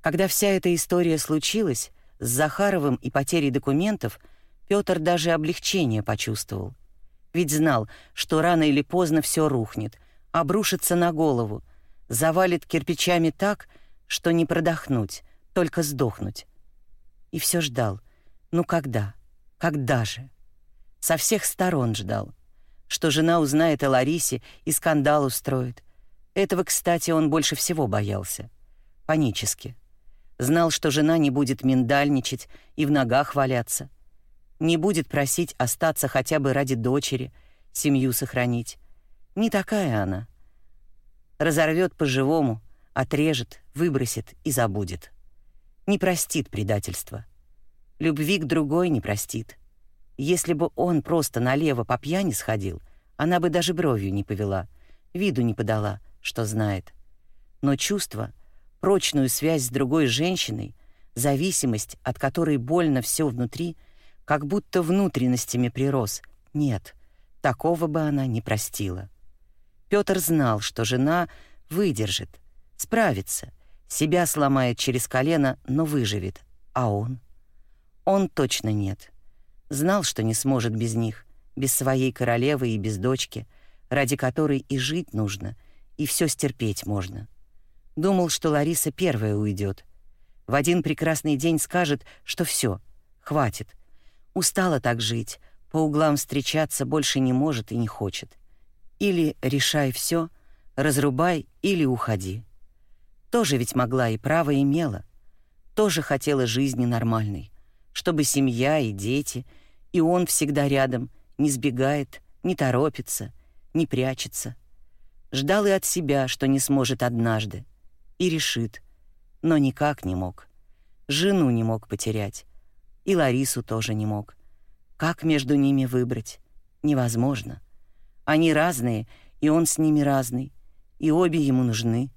Когда вся эта история случилась, с Захаровым и потерей документов, Пётр даже облегчение почувствовал. Ведь знал, что рано или поздно все рухнет, обрушится на голову, завалит кирпичами так, что не продохнуть, только сдохнуть. И все ждал. Ну когда? Когда же? Со всех сторон ждал. Что жена узнает о Ларисе и скандал устроит. Этого, кстати, он больше всего боялся. Панически. Знал, что жена не будет миндальничать и в ногах валяться. Не будет просить остаться хотя бы ради дочери, семью сохранить. Не такая она. Разорвет по-живому, отрежет, выбросит и забудет. Не простит предательства. Любви к другой не простит. Если бы он просто налево по пьяни сходил, она бы даже бровью не повела, виду не подала, что знает. Но чувство, прочную связь с другой женщиной, зависимость, от которой больно все внутри, как будто внутренностями прирос. Нет, такого бы она не простила. Пётр знал, что жена выдержит, справится, себя сломает через колено, но выживет. А он? Он точно нет. Знал, что не сможет без них, без своей королевы и без дочки, ради которой и жить нужно, и все стерпеть можно. Думал, что Лариса первая уйдет. В один прекрасный день скажет, что все, хватит. Устала так жить, по углам встречаться больше не может и не хочет. Или решай все, разрубай или уходи. Тоже ведь могла и право имела. Тоже хотела жизни нормальной, чтобы семья и дети, и он всегда рядом, не сбегает, не торопится, не прячется. Ждал и от себя, что не сможет однажды, и решит, но никак не мог. Жену не мог потерять, и Ларису тоже не мог. Как между ними выбрать? Невозможно. Они разные, и он с ними разный, и обе ему нужны.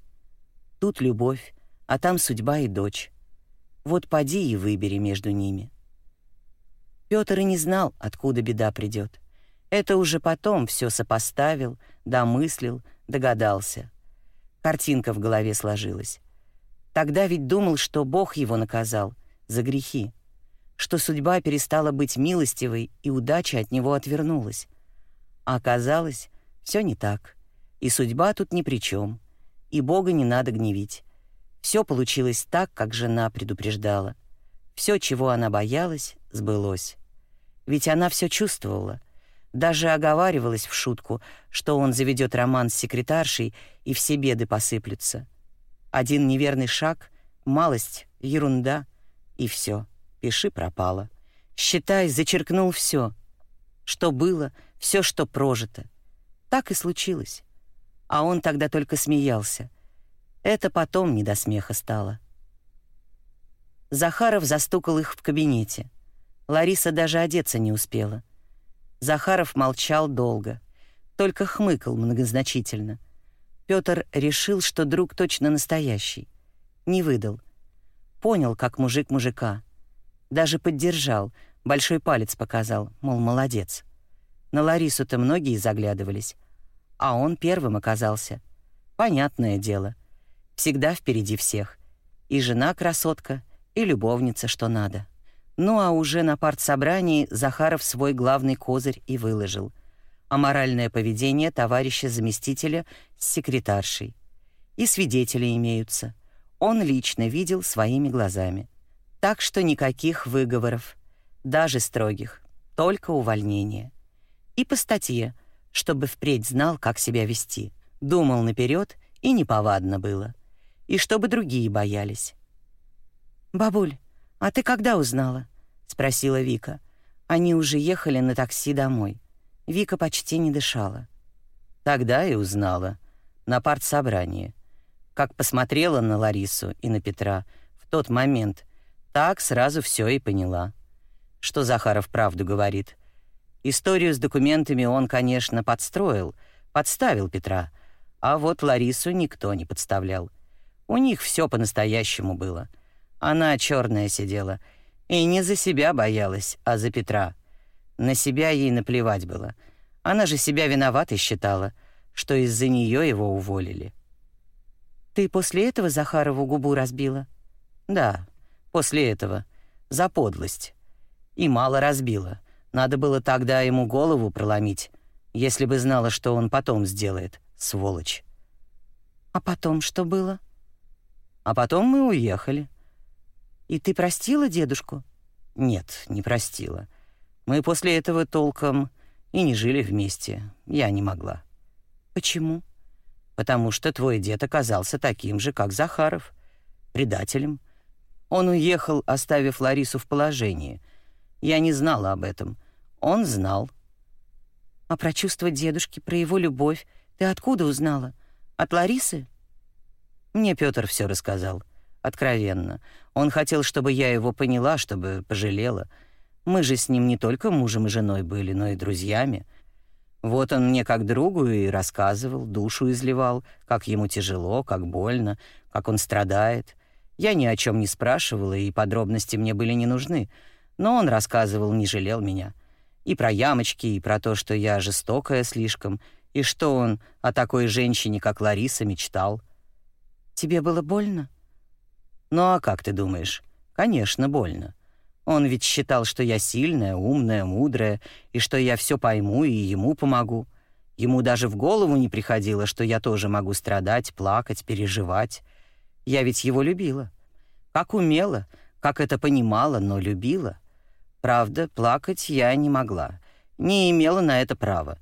Тут любовь, а там судьба и дочь. Вот поди и выбери между ними. Пётр и не знал, откуда беда придет. Это уже потом все сопоставил, домыслил, догадался. Картинка в голове сложилась. Тогда ведь думал, что Бог его наказал за грехи, что судьба перестала быть милостивой и удача от него отвернулась. А оказалось, все не так. И судьба тут ни при чем и Бога не надо гневить. Все получилось так, как жена предупреждала. Все, чего она боялась, сбылось. Ведь она все чувствовала. Даже оговаривалась в шутку, что он заведет роман с секретаршей, и все беды посыплются. Один неверный шаг, малость, ерунда, и все. Пиши пропало. Считай, зачеркнул все, что было, все, что прожито. Так и случилось а он тогда только смеялся. Это потом не до смеха стало. Захаров застукал их в кабинете. Лариса даже одеться не успела. Захаров молчал долго, только хмыкал многозначительно. Пётр решил, что друг точно настоящий. Не выдал. Понял, как мужик мужика. Даже поддержал, большой палец показал, мол, молодец. На Ларису-то многие заглядывались, а он первым оказался. Понятное дело. Всегда впереди всех. И жена красотка, и любовница, что надо. Ну а уже на партсобрании Захаров свой главный козырь и выложил. Аморальное поведение товарища заместителя с секретаршей. И свидетели имеются. Он лично видел своими глазами. Так что никаких выговоров, даже строгих, только увольнение. И по статье чтобы впредь знал, как себя вести. Думал наперед, и неповадно было. И чтобы другие боялись. «Бабуль, а ты когда узнала?» — спросила Вика. Они уже ехали на такси домой. Вика почти не дышала. Тогда и узнала. На партсобрании. Как посмотрела на Ларису и на Петра в тот момент, так сразу все и поняла. Что Захаров правду говорит — Историю с документами он, конечно, подстроил, подставил Петра, а вот Ларису никто не подставлял. У них все по-настоящему было. Она черная сидела и не за себя боялась, а за Петра. На себя ей наплевать было. Она же себя виноватой считала, что из-за нее его уволили. «Ты после этого Захарову губу разбила?» Да, после этого. За подлость. И мало разбила. Надо было тогда ему голову проломить, если бы знала, что он потом сделает, сволочь. А потом что было? А потом мы уехали. И ты простила дедушку? Нет, не простила. Мы после этого толком и не жили вместе. Я не могла. Почему? Потому что твой дед оказался таким же, как Захаров, предателем. Он уехал, оставив Ларису в положении. Я не знала об этом. Он знал. А про чувства дедушки, про его любовь ты откуда узнала? От Ларисы? Мне Пётр всё рассказал. Откровенно. Он хотел, чтобы я его поняла, чтобы пожалела. Мы же с ним не только мужем и женой были, но и друзьями. Вот он мне как другу и рассказывал, душу изливал, как ему тяжело, как больно, как он страдает. Я ни о чем не спрашивала, и подробности мне были не нужны. Но он рассказывал, не жалел меня. И про ямочки, и про то, что я жестокая слишком, и что он о такой женщине, как Лариса, мечтал. Тебе было больно? Ну а как ты думаешь? Конечно, больно. Он ведь считал, что я сильная, умная, мудрая, и что я все пойму и ему помогу. Ему даже в голову не приходило, что я тоже могу страдать, плакать, переживать. Я ведь его любила. Как умела, как это понимала, но любила. Правда, плакать я не могла. Не имела на это права.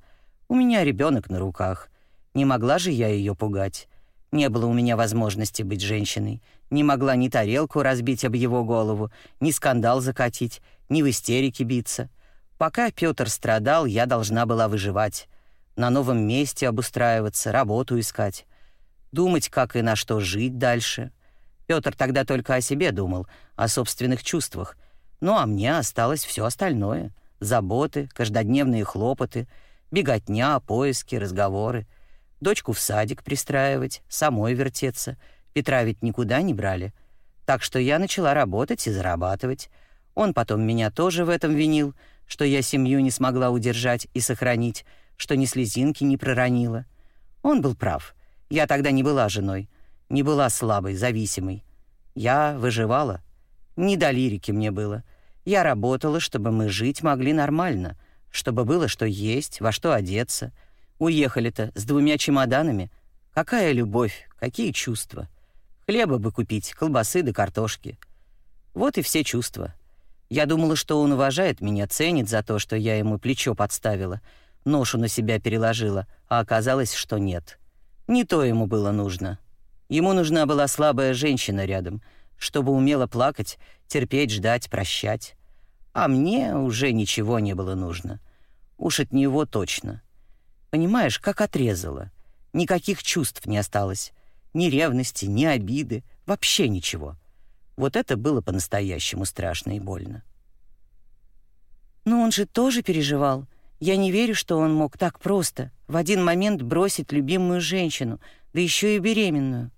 У меня ребенок на руках. Не могла же я ее пугать. Не было у меня возможности быть женщиной. Не могла ни тарелку разбить об его голову, ни скандал закатить, ни в истерике биться. Пока Пётр страдал, я должна была выживать. На новом месте обустраиваться, работу искать. Думать, как и на что жить дальше. Пётр тогда только о себе думал, о собственных чувствах — ну а мне осталось все остальное. Заботы, каждодневные хлопоты, беготня, поиски, разговоры. Дочку в садик пристраивать, самой вертеться. Петра ведь никуда не брали. Так что я начала работать и зарабатывать. Он потом меня тоже в этом винил, что я семью не смогла удержать и сохранить, что ни слезинки не проронила. Он был прав. Я тогда не была женой, не была слабой, зависимой. Я выживала. Не до лирики мне было. Я работала, чтобы мы жить могли нормально, чтобы было что есть, во что одеться. Уехали-то с двумя чемоданами. Какая любовь, какие чувства. Хлеба бы купить, колбасы да картошки. Вот и все чувства. Я думала, что он уважает меня, ценит за то, что я ему плечо подставила, ношу на себя переложила, а оказалось, что нет. Не то ему было нужно. Ему нужна была слабая женщина рядом — чтобы умела плакать, терпеть, ждать, прощать. А мне уже ничего не было нужно. Уж от него точно. Понимаешь, как отрезало. Никаких чувств не осталось. Ни ревности, ни обиды, вообще ничего. Вот это было по-настоящему страшно и больно. Но он же тоже переживал. Я не верю, что он мог так просто в один момент бросить любимую женщину, да еще и беременную.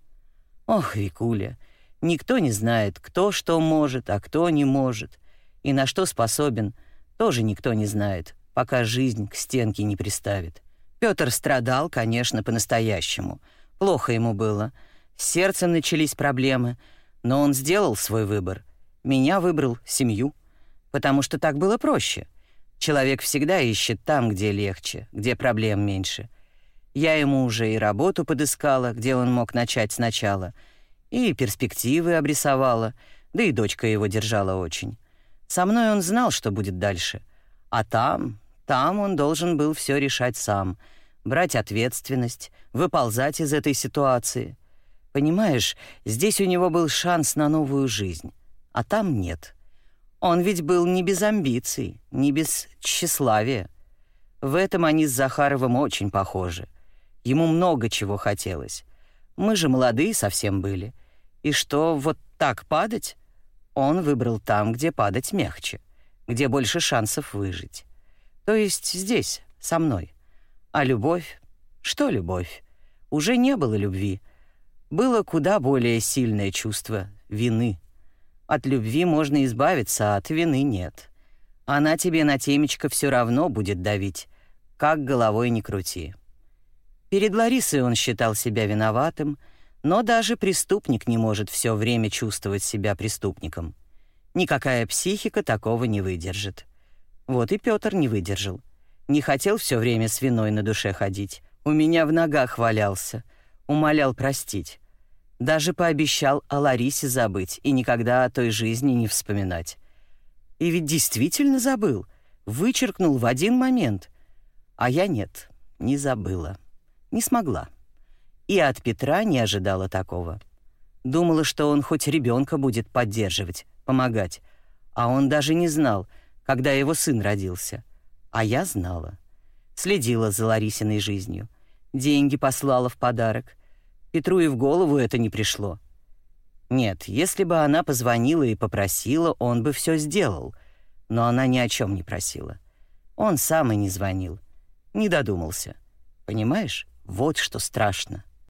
Ох, Викуля, Никто не знает, кто что может, а кто не может. И на что способен, тоже никто не знает, пока жизнь к стенке не приставит. Пётр страдал, конечно, по-настоящему. Плохо ему было. С сердцем начались проблемы, но он сделал свой выбор. Меня выбрал семью, потому что так было проще. Человек всегда ищет там, где легче, где проблем меньше. Я ему уже и работу подыскала, где он мог начать сначала — и перспективы обрисовала, да и дочка его держала очень. Со мной он знал, что будет дальше. А там, там он должен был все решать сам, брать ответственность, выползать из этой ситуации. Понимаешь, здесь у него был шанс на новую жизнь, а там нет. Он ведь был не без амбиций, не без тщеславия. В этом они с Захаровым очень похожи. Ему много чего хотелось. Мы же молодые совсем были — и что, вот так падать? Он выбрал там, где падать мягче, где больше шансов выжить. То есть здесь, со мной. А любовь? Что любовь? Уже не было любви. Было куда более сильное чувство — вины. От любви можно избавиться, а от вины нет. Она тебе на темечко все равно будет давить, как головой не крути. Перед Ларисой он считал себя виноватым — Но даже преступник не может все время чувствовать себя преступником. Никакая психика такого не выдержит. Вот и Петр не выдержал. Не хотел все время с виной на душе ходить. У меня в ногах валялся. Умолял простить. Даже пообещал о Ларисе забыть и никогда о той жизни не вспоминать. И ведь действительно забыл. Вычеркнул в один момент. А я нет, не забыла. Не смогла. И от Петра не ожидала такого. Думала, что он хоть ребенка будет поддерживать, помогать. А он даже не знал, когда его сын родился. А я знала. Следила за Ларисиной жизнью. Деньги послала в подарок. Петру и в голову это не пришло. Нет, если бы она позвонила и попросила, он бы все сделал. Но она ни о чем не просила. Он сам и не звонил. Не додумался. Понимаешь, вот что страшно.